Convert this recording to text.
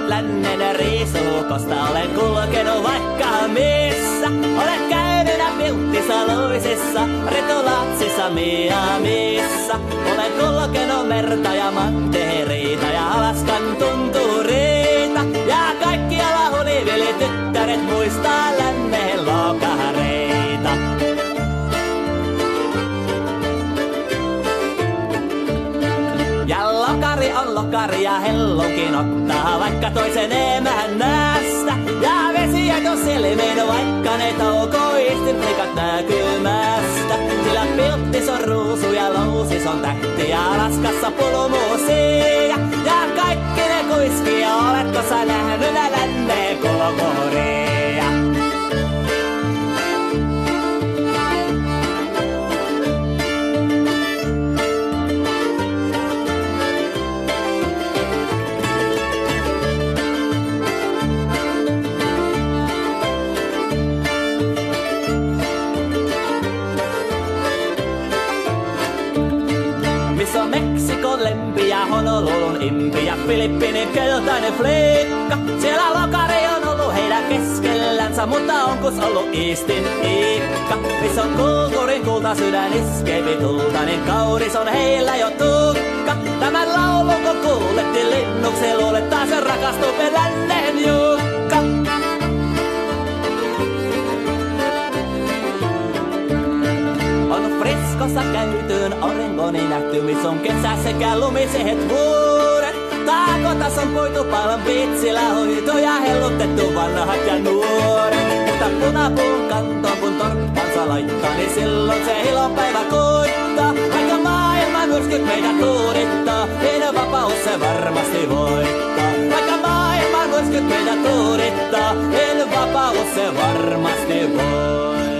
lännen riisukosta. Olen kulkenut vaikka missä. Olen käynyt Pilttisaloisissa, Retolaatsissa, Miamissa. Olen kulkenut merta ja mantereita ja Alaskan tuntureita. Ja kaikkialla hulivili tyttäret muistaa lokari ja hellonkin ottaa vaikka toisen emännästä. Ja vesi ei silmiin vaikka ne toukoistin plikat näkymästä. Sillä pilttis on ruusu ja lousis on tähti ja raskassa pulumuusia. Ja kaikki ne kuiski oletko sä nähnyt Meksikon lempi ja Honolulun impi ja Filippinin keltainen flikka. Siellä lokari on ollut heidän keskellänsä, mutta onkus ollut Eastin Iikka? Missä on kulttuurin kulta sydän iskevi tulta, niin kaunis on heillä jo tukka. Tämän laulun kun kuuletti linnuksi, luulet taas rakastuu Friskossa käytyyn Orengoni nähty, missä on kesä sekä lumisehet vuoret. Taakotas on puitu paljon vitsillä hoito ja hellutettu vanhat ja nuoret. Mutta punapuun kantoon kun torppansa laittaa, niin silloin se ilonpäivä koittaa. Vaikka maailman myrskyt meidät tuudittaa, niin vapaus se varmasti voittaa. Vaikka maailman myrskyt meidät tuudittaa, niin vapaus se varmasti voittaa.